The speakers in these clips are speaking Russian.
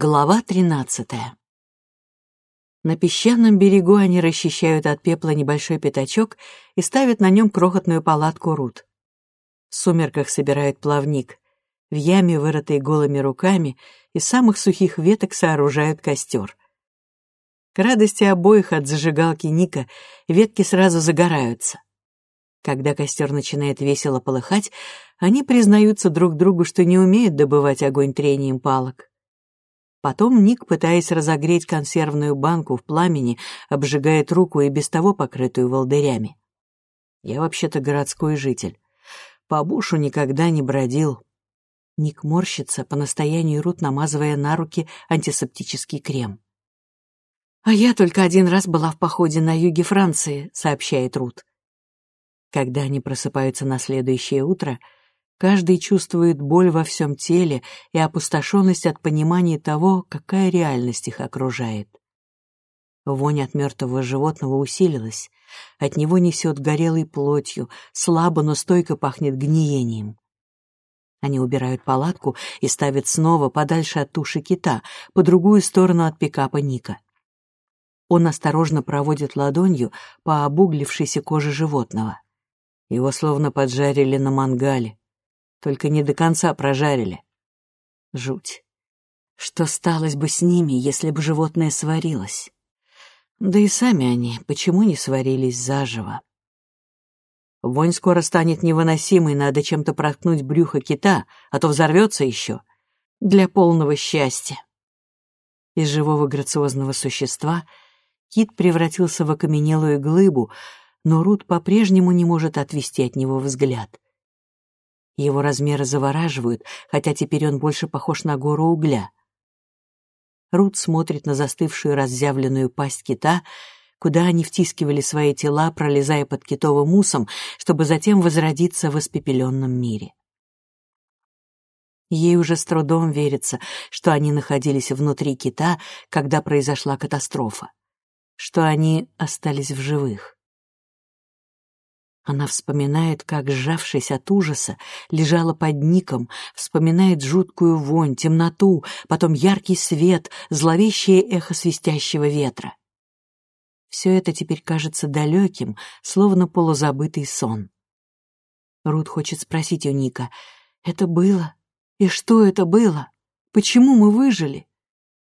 Глава тринадцатая. На песчаном берегу они расчищают от пепла небольшой пятачок и ставят на нем крохотную палатку Рут. В сумерках собирают плавник. В яме, вырытой голыми руками, из самых сухих веток сооружают костер. К радости обоих от зажигалки Ника ветки сразу загораются. Когда костер начинает весело полыхать, они признаются друг другу, что не умеют добывать огонь трением палок. Потом Ник, пытаясь разогреть консервную банку в пламени, обжигает руку и без того покрытую волдырями. Я вообще-то городской житель. По бушу никогда не бродил. Ник морщится, по настоянию Рут намазывая на руки антисептический крем. «А я только один раз была в походе на юге Франции», — сообщает Рут. Когда они просыпаются на следующее утро — Каждый чувствует боль во всем теле и опустошенность от понимания того, какая реальность их окружает. Вонь от мертвого животного усилилась. От него несет горелой плотью, слабо, но стойко пахнет гниением. Они убирают палатку и ставят снова подальше от туши кита, по другую сторону от пикапа Ника. Он осторожно проводит ладонью по обуглившейся коже животного. Его словно поджарили на мангале только не до конца прожарили. Жуть. Что сталось бы с ними, если бы животное сварилось? Да и сами они почему не сварились заживо? Вонь скоро станет невыносимой, надо чем-то проткнуть брюхо кита, а то взорвется еще. Для полного счастья. Из живого грациозного существа кит превратился в окаменелую глыбу, но Рут по-прежнему не может отвести от него взгляд. Его размеры завораживают, хотя теперь он больше похож на гору угля. Рут смотрит на застывшую разъявленную пасть кита, куда они втискивали свои тела, пролезая под китовым усом, чтобы затем возродиться в испепеленном мире. Ей уже с трудом верится, что они находились внутри кита, когда произошла катастрофа, что они остались в живых. Она вспоминает, как, сжавшись от ужаса, лежала под ником, вспоминает жуткую вонь, темноту, потом яркий свет, зловещее эхо свистящего ветра. Все это теперь кажется далеким, словно полузабытый сон. Рут хочет спросить у Ника, «Это было? И что это было? Почему мы выжили?»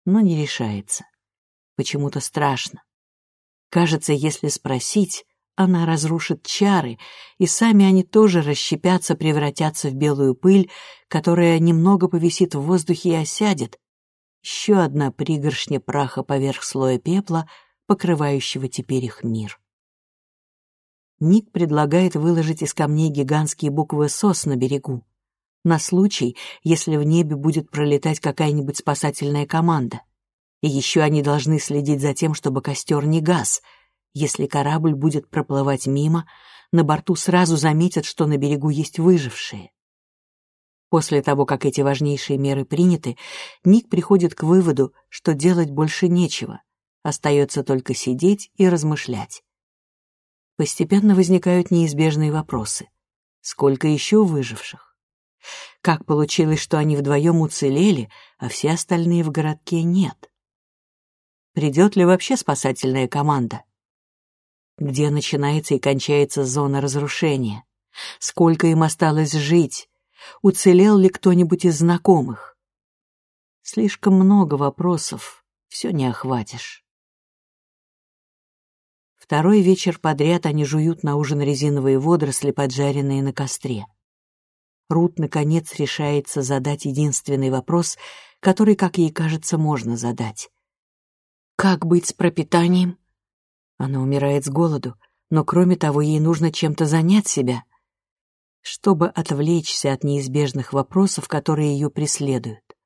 Но не решается. Почему-то страшно. Кажется, если спросить, она разрушит чары, и сами они тоже расщепятся, превратятся в белую пыль, которая немного повисит в воздухе и осядет. Еще одна пригоршня праха поверх слоя пепла, покрывающего теперь их мир. Ник предлагает выложить из камней гигантские буквы «СОС» на берегу, на случай, если в небе будет пролетать какая-нибудь спасательная команда. И еще они должны следить за тем, чтобы костер не гас — если корабль будет проплывать мимо, на борту сразу заметят, что на берегу есть выжившие. После того, как эти важнейшие меры приняты, Ник приходит к выводу, что делать больше нечего, остается только сидеть и размышлять. Постепенно возникают неизбежные вопросы. Сколько еще выживших? Как получилось, что они вдвоем уцелели, а все остальные в городке нет? Придет ли вообще спасательная команда? Где начинается и кончается зона разрушения, сколько им осталось жить, уцелел ли кто-нибудь из знакомых. Слишком много вопросов, все не охватишь. Второй вечер подряд они жуют на ужин резиновые водоросли, поджаренные на костре. Рут, наконец, решается задать единственный вопрос, который, как ей кажется, можно задать. «Как быть с пропитанием?» Она умирает с голоду, но кроме того ей нужно чем-то занять себя, чтобы отвлечься от неизбежных вопросов, которые ее преследуют.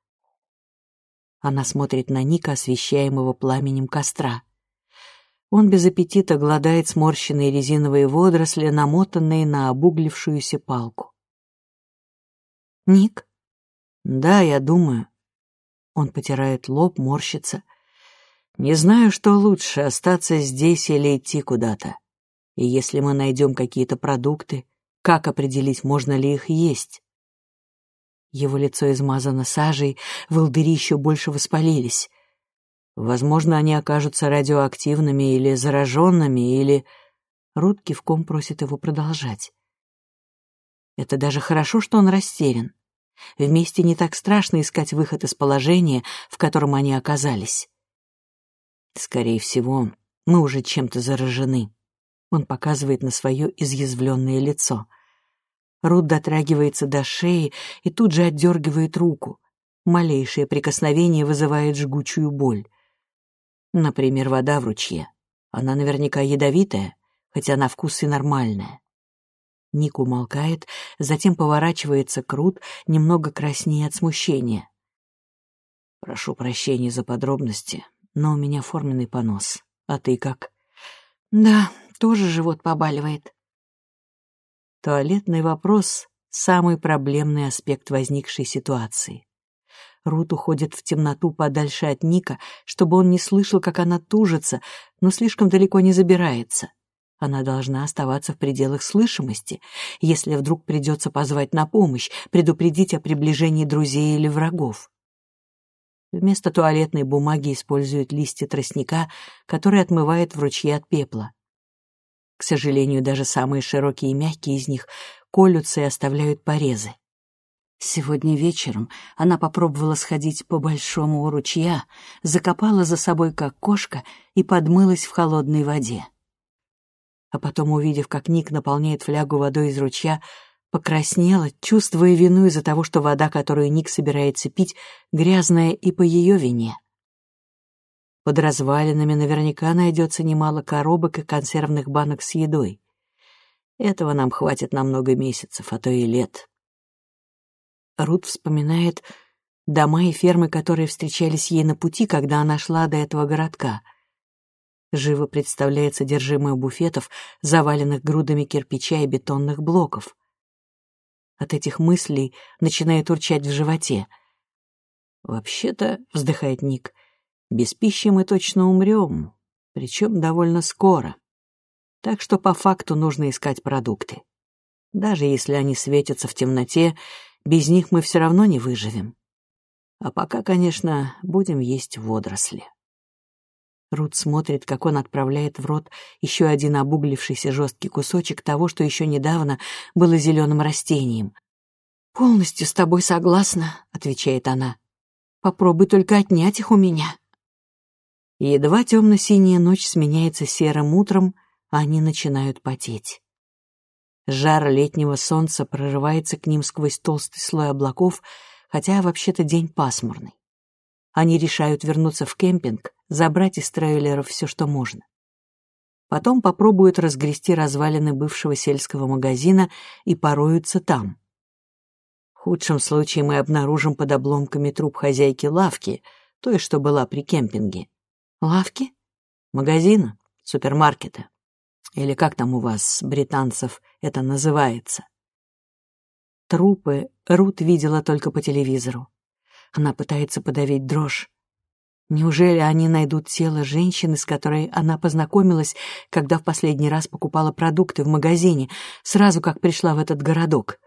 Она смотрит на Ника, освещаемого пламенем костра. Он без аппетита гладает сморщенные резиновые водоросли, намотанные на обуглившуюся палку. «Ник?» «Да, я думаю». Он потирает лоб, морщится — не знаю, что лучше, остаться здесь или идти куда-то. И если мы найдем какие-то продукты, как определить, можно ли их есть? Его лицо измазано сажей, волдыри еще больше воспалились. Возможно, они окажутся радиоактивными или зараженными, или... Рут кивком просит его продолжать. Это даже хорошо, что он растерян. Вместе не так страшно искать выход из положения, в котором они оказались. Скорее всего, мы уже чем-то заражены. Он показывает на свое изъязвленное лицо. Рут дотрагивается до шеи и тут же отдергивает руку. Малейшее прикосновение вызывает жгучую боль. Например, вода в ручье. Она наверняка ядовитая, хотя на вкус и нормальная. Ник умолкает, затем поворачивается к Рут, немного краснее от смущения. «Прошу прощения за подробности, но у меня форменный понос. А ты как?» «Да, тоже живот побаливает». Туалетный вопрос — самый проблемный аспект возникшей ситуации. Рут уходит в темноту подальше от Ника, чтобы он не слышал, как она тужится, но слишком далеко не забирается. Она должна оставаться в пределах слышимости, если вдруг придется позвать на помощь, предупредить о приближении друзей или врагов. Вместо туалетной бумаги используют листья тростника, которые отмывает в ручье от пепла. К сожалению, даже самые широкие и мягкие из них колются и оставляют порезы. Сегодня вечером она попробовала сходить по большому у ручья, закопала за собой как кошка и подмылась в холодной воде а потом, увидев, как Ник наполняет флягу водой из ручья, покраснела, чувствуя вину из-за того, что вода, которую Ник собирается пить, грязная и по ее вине. Под развалинами наверняка найдется немало коробок и консервных банок с едой. Этого нам хватит на много месяцев, а то и лет. Рут вспоминает дома и фермы, которые встречались ей на пути, когда она шла до этого городка — Живо представляет содержимое буфетов, заваленных грудами кирпича и бетонных блоков. От этих мыслей начинает урчать в животе. «Вообще-то», — вздыхает Ник, — «без пищи мы точно умрем, причем довольно скоро. Так что по факту нужно искать продукты. Даже если они светятся в темноте, без них мы все равно не выживем. А пока, конечно, будем есть водоросли». Рут смотрит, как он отправляет в рот еще один обуглившийся жесткий кусочек того, что еще недавно было зеленым растением. «Полностью с тобой согласна», — отвечает она. «Попробуй только отнять их у меня». Едва темно-синяя ночь сменяется серым утром, они начинают потеть. Жар летнего солнца прорывается к ним сквозь толстый слой облаков, хотя вообще-то день пасмурный. Они решают вернуться в кемпинг, забрать из трейлеров все, что можно. Потом попробуют разгрести развалины бывшего сельского магазина и пороются там. В худшем случае мы обнаружим под обломками труп хозяйки лавки, той, что была при кемпинге. Лавки? Магазина, супермаркета. Или как там у вас, британцев, это называется? Трупы Рут видела только по телевизору. Она пытается подавить дрожь. Неужели они найдут тело женщины, с которой она познакомилась, когда в последний раз покупала продукты в магазине, сразу как пришла в этот городок?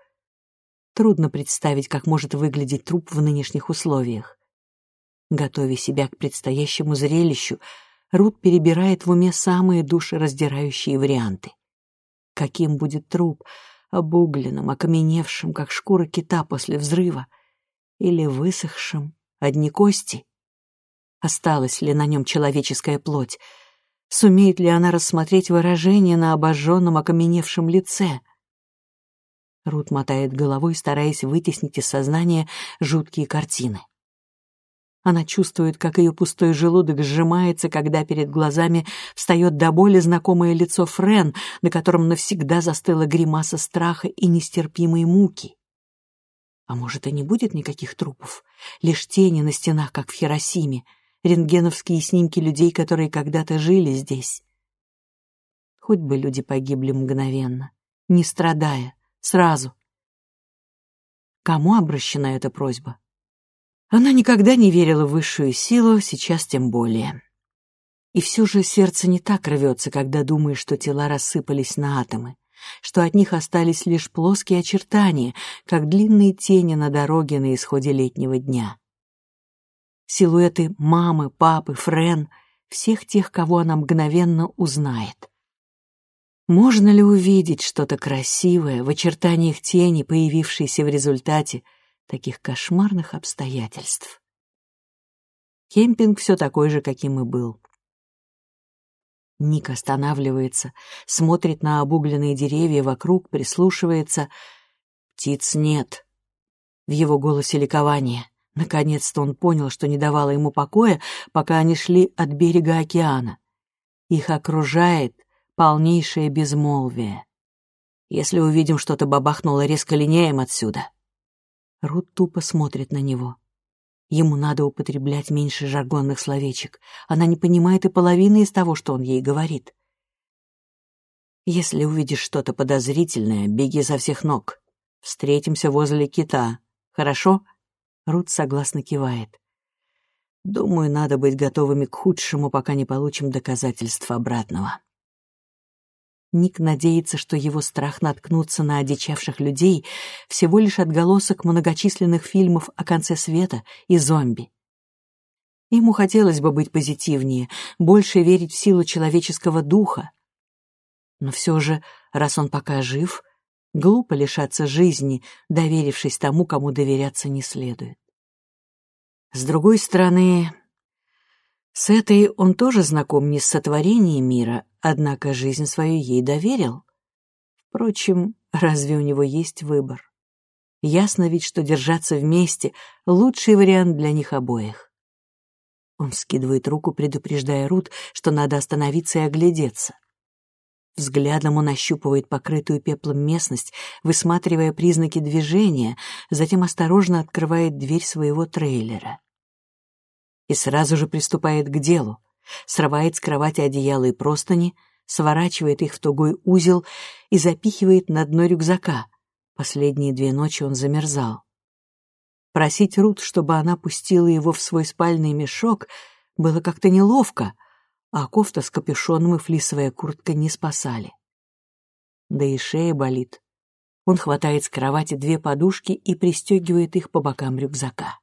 Трудно представить, как может выглядеть труп в нынешних условиях. Готовя себя к предстоящему зрелищу, Рут перебирает в уме самые душераздирающие варианты. Каким будет труп, обугленным, окаменевшим, как шкура кита после взрыва — или высохшим, одни кости? Осталась ли на нем человеческая плоть? Сумеет ли она рассмотреть выражение на обожженном, окаменевшем лице? Рут мотает головой, стараясь вытеснить из сознания жуткие картины. Она чувствует, как ее пустой желудок сжимается, когда перед глазами встает до боли знакомое лицо Френ, на котором навсегда застыла гримаса страха и нестерпимой муки. А может, и не будет никаких трупов? Лишь тени на стенах, как в Хиросиме, рентгеновские снимки людей, которые когда-то жили здесь. Хоть бы люди погибли мгновенно, не страдая, сразу. Кому обращена эта просьба? Она никогда не верила в высшую силу, сейчас тем более. И все же сердце не так рвется, когда думаешь, что тела рассыпались на атомы, что от них остались лишь плоские очертания, как длинные тени на дороге на исходе летнего дня. Силуэты мамы, папы, Френ, всех тех, кого она мгновенно узнает. Можно ли увидеть что-то красивое в очертаниях тени, появившейся в результате таких кошмарных обстоятельств? Кемпинг все такой же, каким и был. Ник останавливается, смотрит на обугленные деревья вокруг, прислушивается. Птиц нет. В его голосе ликование. Наконец-то он понял, что не давало ему покоя, пока они шли от берега океана. Их окружает полнейшее безмолвие. Если увидим что-то бабахнуло, резко линяем отсюда. Рут тупо смотрит на него. Ему надо употреблять меньше жаргонных словечек. Она не понимает и половины из того, что он ей говорит. Если увидишь что-то подозрительное, беги со всех ног. Встретимся возле кита. Хорошо? Рут согласно кивает. Думаю, надо быть готовыми к худшему, пока не получим доказательств обратного. Ник надеется, что его страх наткнуться на одичавших людей всего лишь отголосок многочисленных фильмов о конце света и зомби. Ему хотелось бы быть позитивнее, больше верить в силу человеческого духа. Но все же, раз он пока жив, глупо лишаться жизни, доверившись тому, кому доверяться не следует. С другой стороны, с этой он тоже знаком не с сотворением мира, однако жизнь свою ей доверил. Впрочем, разве у него есть выбор? Ясно ведь, что держаться вместе — лучший вариант для них обоих. Он скидывает руку, предупреждая Рут, что надо остановиться и оглядеться. Взглядом он ощупывает покрытую пеплом местность, высматривая признаки движения, затем осторожно открывает дверь своего трейлера и сразу же приступает к делу. Срывает с кровати одеяло и простыни, сворачивает их в тугой узел и запихивает на дно рюкзака. Последние две ночи он замерзал. Просить Рут, чтобы она пустила его в свой спальный мешок, было как-то неловко, а кофта с капюшоном и флисовая куртка не спасали. Да и шея болит. Он хватает с кровати две подушки и пристегивает их по бокам рюкзака.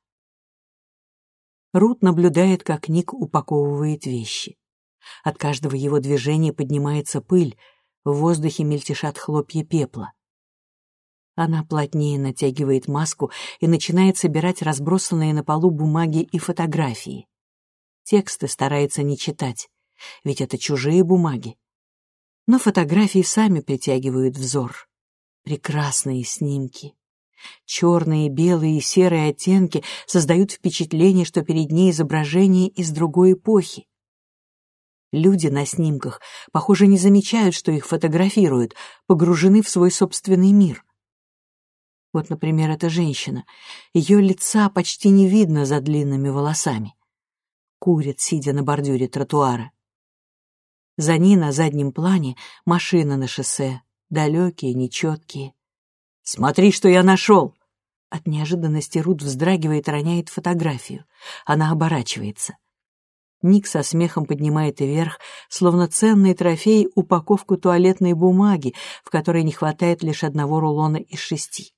Рут наблюдает, как Ник упаковывает вещи. От каждого его движения поднимается пыль, в воздухе мельтешат хлопья пепла. Она плотнее натягивает маску и начинает собирать разбросанные на полу бумаги и фотографии. Тексты старается не читать, ведь это чужие бумаги. Но фотографии сами притягивают взор. Прекрасные снимки. Черные, белые и серые оттенки создают впечатление, что перед ней изображение из другой эпохи. Люди на снимках, похоже, не замечают, что их фотографируют, погружены в свой собственный мир. Вот, например, эта женщина. Ее лица почти не видно за длинными волосами. Курит, сидя на бордюре тротуара. За ней на заднем плане машина на шоссе, далекие, нечеткие. «Смотри, что я нашел!» От неожиданности Рут вздрагивает роняет фотографию. Она оборачивается. Ник со смехом поднимает вверх, словно ценный трофей, упаковку туалетной бумаги, в которой не хватает лишь одного рулона из шести.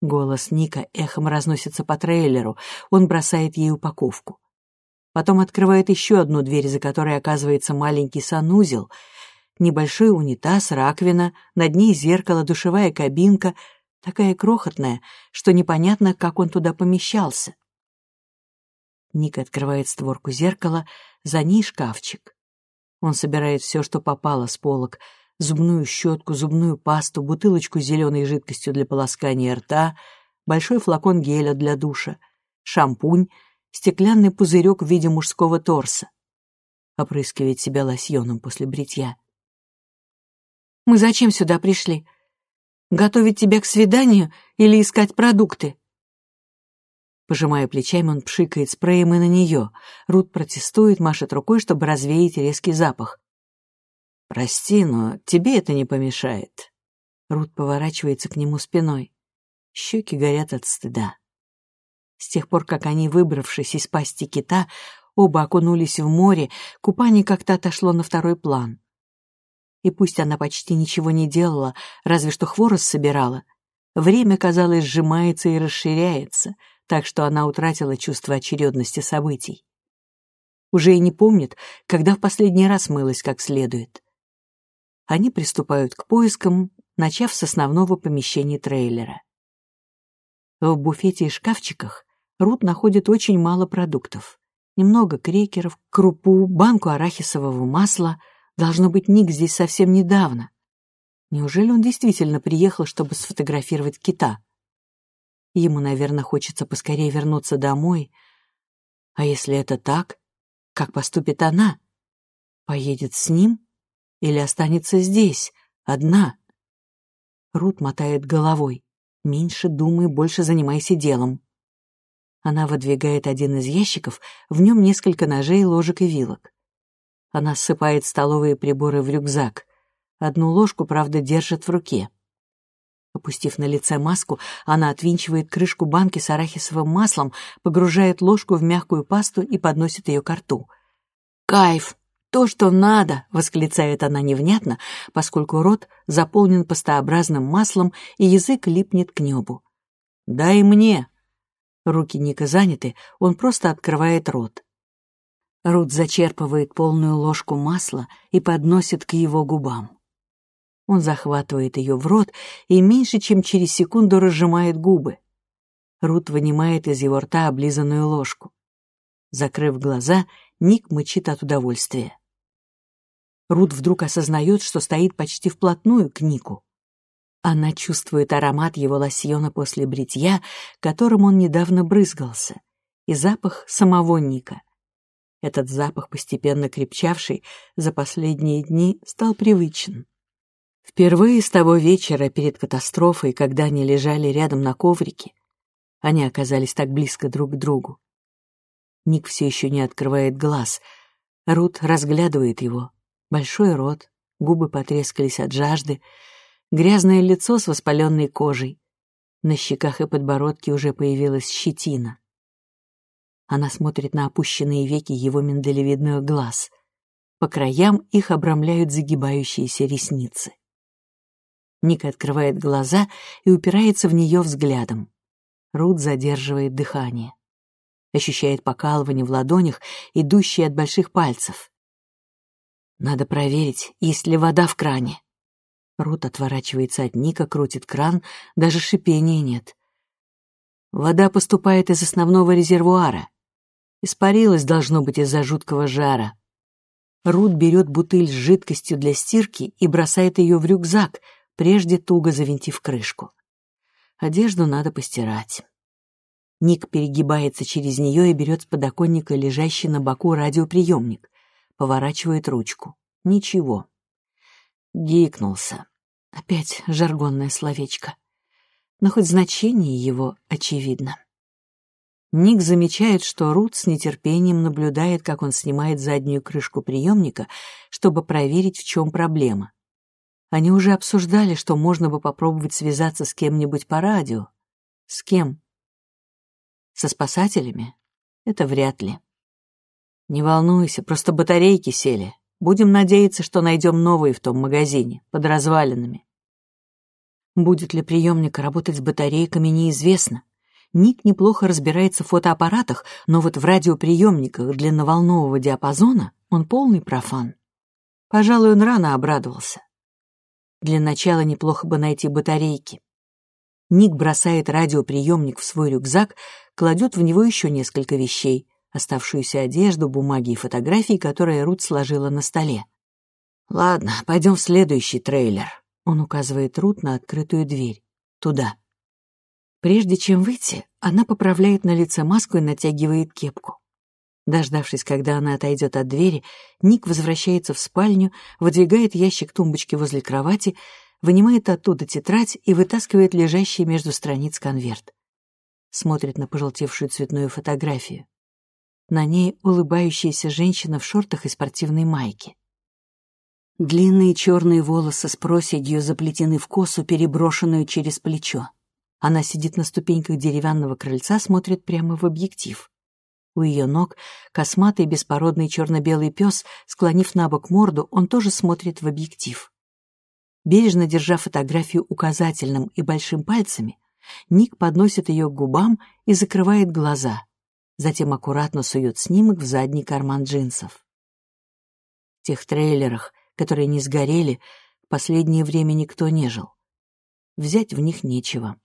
Голос Ника эхом разносится по трейлеру, он бросает ей упаковку. Потом открывает еще одну дверь, за которой оказывается маленький санузел — Небольшой унитаз, раковина, над ней зеркало, душевая кабинка, такая крохотная, что непонятно, как он туда помещался. Ник открывает створку зеркала, за ней шкафчик. Он собирает все, что попало с полок, зубную щетку, зубную пасту, бутылочку с зеленой жидкостью для полоскания рта, большой флакон геля для душа, шампунь, стеклянный пузырек в виде мужского торса. Опрыскивает себя лосьоном после бритья. Мы зачем сюда пришли? Готовить тебя к свиданию или искать продукты?» Пожимая плечами, он пшикает спреем и на нее. Рут протестует, машет рукой, чтобы развеять резкий запах. «Прости, но тебе это не помешает». Рут поворачивается к нему спиной. Щеки горят от стыда. С тех пор, как они, выбравшись из пасти кита, оба окунулись в море, купание как-то отошло на второй план. И пусть она почти ничего не делала, разве что хворост собирала, время, казалось, сжимается и расширяется, так что она утратила чувство очередности событий. Уже и не помнит, когда в последний раз мылась как следует. Они приступают к поискам, начав с основного помещения трейлера. В буфете и шкафчиках Рут находит очень мало продуктов. Немного крекеров, крупу, банку арахисового масла. Должно быть, Ник здесь совсем недавно. Неужели он действительно приехал, чтобы сфотографировать кита? Ему, наверное, хочется поскорее вернуться домой. А если это так, как поступит она? Поедет с ним или останется здесь, одна? Рут мотает головой. Меньше думай, больше занимайся делом. Она выдвигает один из ящиков, в нем несколько ножей, ложек и вилок. Она ссыпает столовые приборы в рюкзак. Одну ложку, правда, держит в руке. Опустив на лице маску, она отвинчивает крышку банки с арахисовым маслом, погружает ложку в мягкую пасту и подносит ее к рту. «Кайф! То, что надо!» — восклицает она невнятно, поскольку рот заполнен пастообразным маслом и язык липнет к небу. «Дай мне!» Руки Ника заняты, он просто открывает рот. Рут зачерпывает полную ложку масла и подносит к его губам. Он захватывает ее в рот и меньше чем через секунду разжимает губы. Рут вынимает из его рта облизанную ложку. Закрыв глаза, Ник мычит от удовольствия. Рут вдруг осознает, что стоит почти вплотную к Нику. Она чувствует аромат его лосьона после бритья, которым он недавно брызгался, и запах самого Ника. Этот запах, постепенно крепчавший, за последние дни стал привычен. Впервые с того вечера перед катастрофой, когда они лежали рядом на коврике, они оказались так близко друг к другу. Ник все еще не открывает глаз. Рут разглядывает его. Большой рот, губы потрескались от жажды, грязное лицо с воспаленной кожей. На щеках и подбородке уже появилась щетина. Она смотрит на опущенные веки его миндалевидных глаз. По краям их обрамляют загибающиеся ресницы. Ник открывает глаза и упирается в нее взглядом. Рут задерживает дыхание. Ощущает покалывание в ладонях, идущее от больших пальцев. Надо проверить, есть ли вода в кране. Рут отворачивается от Ника, крутит кран, даже шипения нет. Вода поступает из основного резервуара. Испарилась, должно быть, из-за жуткого жара. Рут берет бутыль с жидкостью для стирки и бросает ее в рюкзак, прежде туго завинтив крышку. Одежду надо постирать. Ник перегибается через нее и берет с подоконника лежащий на боку радиоприемник. Поворачивает ручку. Ничего. Гикнулся. Опять жаргонное словечко. Но хоть значение его очевидно. Ник замечает, что Рут с нетерпением наблюдает, как он снимает заднюю крышку приемника, чтобы проверить, в чем проблема. Они уже обсуждали, что можно бы попробовать связаться с кем-нибудь по радио. С кем? Со спасателями? Это вряд ли. Не волнуйся, просто батарейки сели. Будем надеяться, что найдем новые в том магазине, под развалинами. Будет ли приемник работать с батарейками, неизвестно. Ник неплохо разбирается в фотоаппаратах, но вот в радиоприемниках длинноволнового диапазона он полный профан. Пожалуй, он рано обрадовался. Для начала неплохо бы найти батарейки. Ник бросает радиоприемник в свой рюкзак, кладет в него еще несколько вещей, оставшуюся одежду, бумаги и фотографии, которые Рут сложила на столе. «Ладно, пойдем в следующий трейлер», — он указывает Рут на открытую дверь. «Туда». Прежде чем выйти, она поправляет на лице маску и натягивает кепку. Дождавшись, когда она отойдет от двери, Ник возвращается в спальню, выдвигает ящик тумбочки возле кровати, вынимает оттуда тетрадь и вытаскивает лежащий между страниц конверт. Смотрит на пожелтевшую цветную фотографию. На ней улыбающаяся женщина в шортах и спортивной майке. Длинные черные волосы с проседью заплетены в косу, переброшенную через плечо. Она сидит на ступеньках деревянного крыльца, смотрит прямо в объектив. У ее ног косматый беспородный черно-белый пес, склонив на бок морду, он тоже смотрит в объектив. Бережно держа фотографию указательным и большим пальцами, Ник подносит ее к губам и закрывает глаза. Затем аккуратно сует снимок в задний карман джинсов. В тех трейлерах, которые не сгорели, в последнее время никто не жил. Взять в них нечего.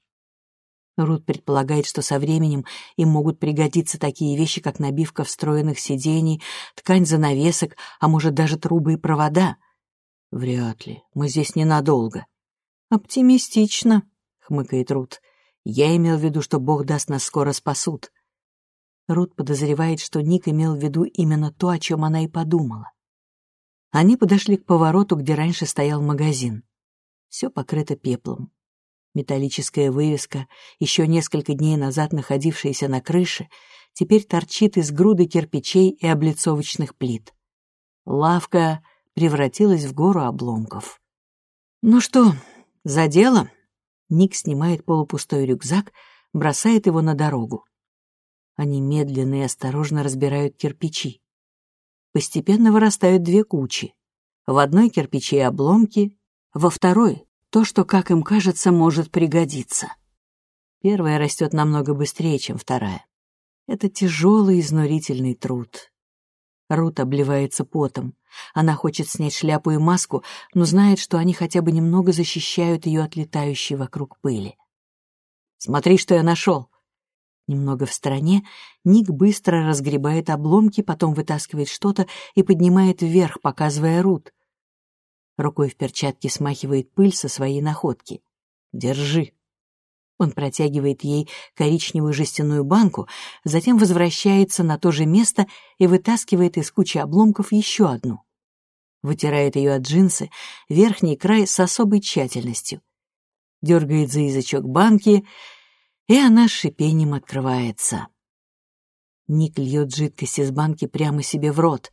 Рут предполагает, что со временем им могут пригодиться такие вещи, как набивка встроенных сидений, ткань занавесок, а может даже трубы и провода — Вряд ли. Мы здесь ненадолго. Оптимистично, хмыкает Рут. Я имел в виду, что Бог даст нас скоро спасут. Рут подозревает, что Ник имел в виду именно то, о чем она и подумала. Они подошли к повороту, где раньше стоял магазин. Все покрыто пеплом. Металлическая вывеска, еще несколько дней назад находившаяся на крыше, теперь торчит из груды кирпичей и облицовочных плит. Лавка превратилась в гору обломков. «Ну что, за дело?» Ник снимает полупустой рюкзак, бросает его на дорогу. Они медленно и осторожно разбирают кирпичи. Постепенно вырастают две кучи. В одной кирпичи обломки, во второй — то, что, как им кажется, может пригодиться. Первая растет намного быстрее, чем вторая. Это тяжелый изнурительный труд. Рут обливается потом. Она хочет снять шляпу и маску, но знает, что они хотя бы немного защищают ее от летающей вокруг пыли. «Смотри, что я нашел!» Немного в стороне Ник быстро разгребает обломки, потом вытаскивает что-то и поднимает вверх, показывая Рут. Рукой в перчатке смахивает пыль со своей находки. «Держи!» Он протягивает ей коричневую жестяную банку, затем возвращается на то же место и вытаскивает из кучи обломков еще одну. Вытирает ее от джинсы, верхний край с особой тщательностью. Дергает за язычок банки, и она с шипением открывается. Ник льет жидкость из банки прямо себе в рот.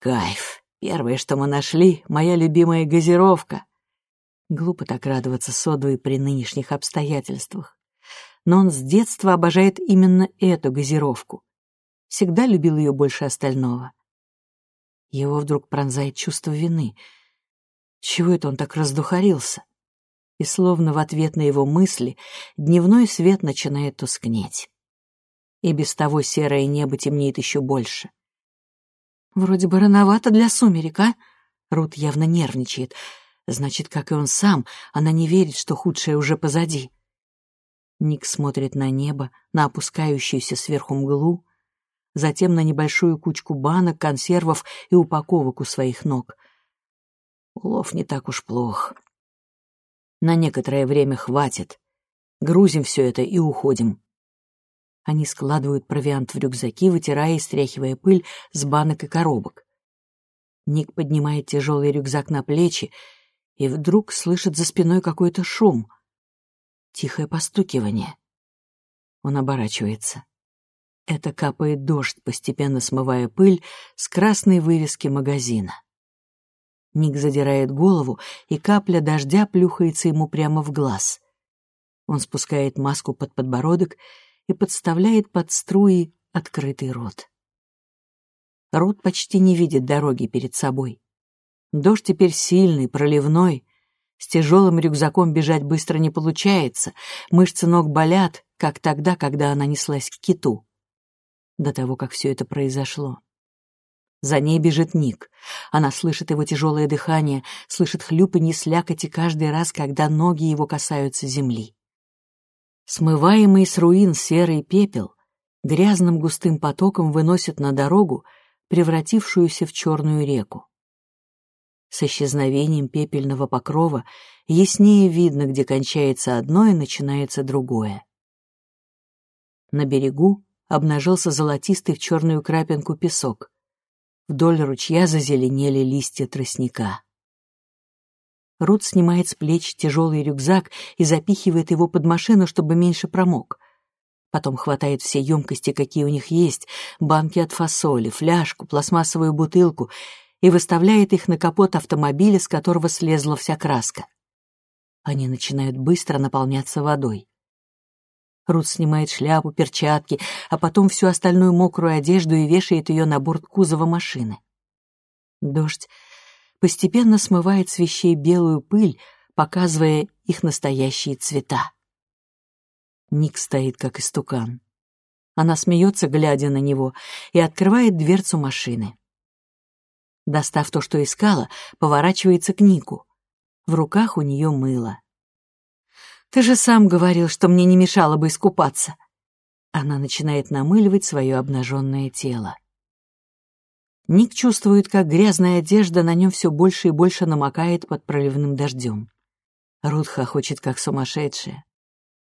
Кайф. Первое, что мы нашли, моя любимая газировка. Глупо так радоваться содовой при нынешних обстоятельствах. Но он с детства обожает именно эту газировку. Всегда любил ее больше остального. Его вдруг пронзает чувство вины. Чего это он так раздухарился? И словно в ответ на его мысли дневной свет начинает тускнеть. И без того серое небо темнеет еще больше. Вроде бы рановато для сумерек, а? Рут явно нервничает — Значит, как и он сам, она не верит, что худшее уже позади. Ник смотрит на небо, на опускающуюся сверху мглу, затем на небольшую кучку банок, консервов и упаковок у своих ног. Улов не так уж плох. На некоторое время хватит. Грузим все это и уходим. Они складывают провиант в рюкзаки, вытирая и стряхивая пыль с банок и коробок. Ник поднимает тяжелый рюкзак на плечи и вдруг слышит за спиной какой-то шум. Тихое постукивание. Он оборачивается. Это капает дождь, постепенно смывая пыль с красной вывески магазина. Ник задирает голову, и капля дождя плюхается ему прямо в глаз. Он спускает маску под подбородок и подставляет под струи открытый рот. Рот почти не видит дороги перед собой. Дождь теперь сильный, проливной. С тяжелым рюкзаком бежать быстро не получается. Мышцы ног болят, как тогда, когда она неслась к киту. До того, как все это произошло. За ней бежит Ник. Она слышит его тяжелое дыхание, слышит хлюпанье слякоти каждый раз, когда ноги его касаются земли. Смываемый с руин серый пепел грязным густым потоком выносит на дорогу, превратившуюся в черную реку. С исчезновением пепельного покрова яснее видно, где кончается одно и начинается другое. На берегу обнажился золотистый в черную крапинку песок. Вдоль ручья зазеленели листья тростника. Рут снимает с плеч тяжелый рюкзак и запихивает его под машину, чтобы меньше промок. Потом хватает все емкости, какие у них есть, банки от фасоли, фляжку, пластмассовую бутылку и выставляет их на капот автомобиля, с которого слезла вся краска. Они начинают быстро наполняться водой. Рут снимает шляпу, перчатки, а потом всю остальную мокрую одежду и вешает ее на борт кузова машины. Дождь постепенно смывает с вещей белую пыль, показывая их настоящие цвета. Ник стоит как истукан. Она смеется, глядя на него, и открывает дверцу машины. Достав то, что искала, поворачивается к Нику. В руках у нее мыло. «Ты же сам говорил, что мне не мешало бы искупаться». Она начинает намыливать свое обнаженное тело. Ник чувствует, как грязная одежда на нем все больше и больше намокает под проливным дождем. Рут хохочет, как сумасшедшая.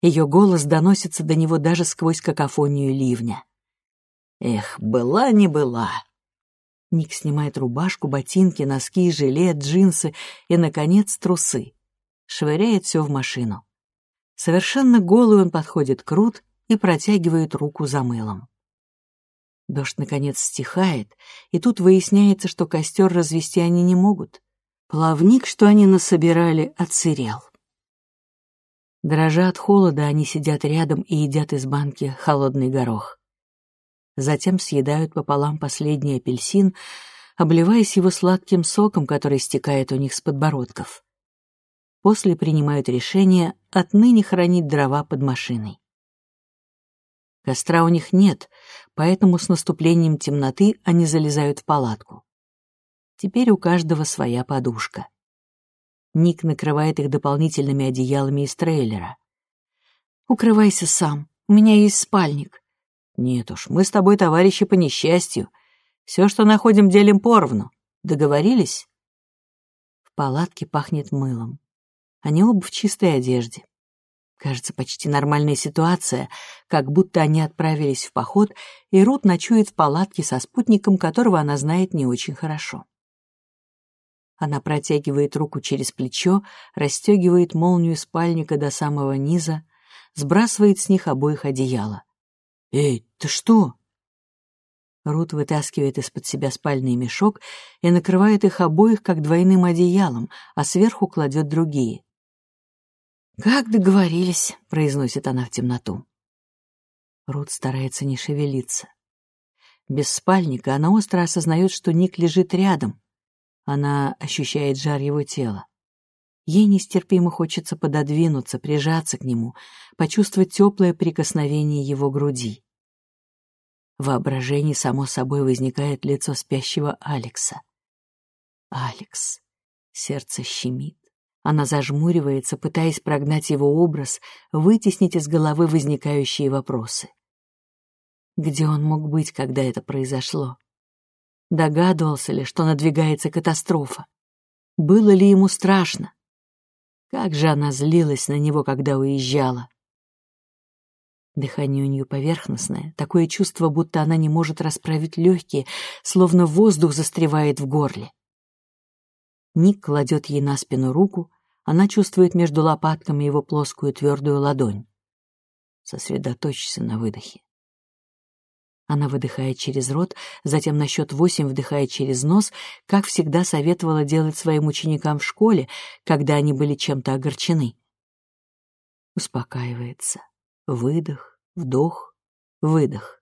Ее голос доносится до него даже сквозь какофонию ливня. «Эх, была не была!» Ник снимает рубашку, ботинки, носки, жилет, джинсы и, наконец, трусы. Швыряет все в машину. Совершенно голый он подходит к Рут и протягивает руку за мылом. Дождь, наконец, стихает, и тут выясняется, что костер развести они не могут. Плавник, что они насобирали, отсырел. Дрожа от холода, они сидят рядом и едят из банки холодный горох затем съедают пополам последний апельсин, обливаясь его сладким соком, который стекает у них с подбородков. После принимают решение отныне хранить дрова под машиной. Костра у них нет, поэтому с наступлением темноты они залезают в палатку. Теперь у каждого своя подушка. Ник накрывает их дополнительными одеялами из трейлера. «Укрывайся сам, у меня есть спальник. Нет уж, мы с тобой товарищи по несчастью. Все, что находим, делим поровну. Договорились? В палатке пахнет мылом. Они оба в чистой одежде. Кажется, почти нормальная ситуация, как будто они отправились в поход, и Рут ночует в палатке со спутником, которого она знает не очень хорошо. Она протягивает руку через плечо, расстегивает молнию спальника до самого низа, сбрасывает с них обоих одеяло. «Эй, ты что?» Рут вытаскивает из-под себя спальный мешок и накрывает их обоих как двойным одеялом, а сверху кладет другие. «Как договорились», — произносит она в темноту. Рут старается не шевелиться. Без спальника она остро осознает, что Ник лежит рядом. Она ощущает жар его тела. Ей нестерпимо хочется пододвинуться, прижаться к нему, почувствовать теплое прикосновение его груди. В воображении само собой возникает лицо спящего Алекса. Алекс. Сердце щемит. Она зажмуривается, пытаясь прогнать его образ, вытеснить из головы возникающие вопросы. Где он мог быть, когда это произошло? Догадывался ли, что надвигается катастрофа? Было ли ему страшно? Как же она злилась на него, когда уезжала. Дыхание у нее поверхностное, такое чувство, будто она не может расправить легкие, словно воздух застревает в горле. Ник кладет ей на спину руку, она чувствует между лопатками его плоскую твердую ладонь. Сосредоточься на выдохе. Она выдыхает через рот, затем на счет восемь вдыхает через нос, как всегда советовала делать своим ученикам в школе, когда они были чем-то огорчены. Успокаивается. Выдох, вдох, выдох.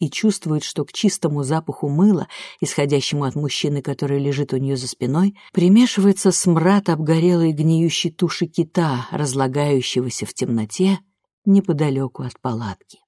И чувствует, что к чистому запаху мыла, исходящему от мужчины, который лежит у нее за спиной, примешивается смрад обгорелой гниющей туши кита, разлагающегося в темноте неподалеку от палатки.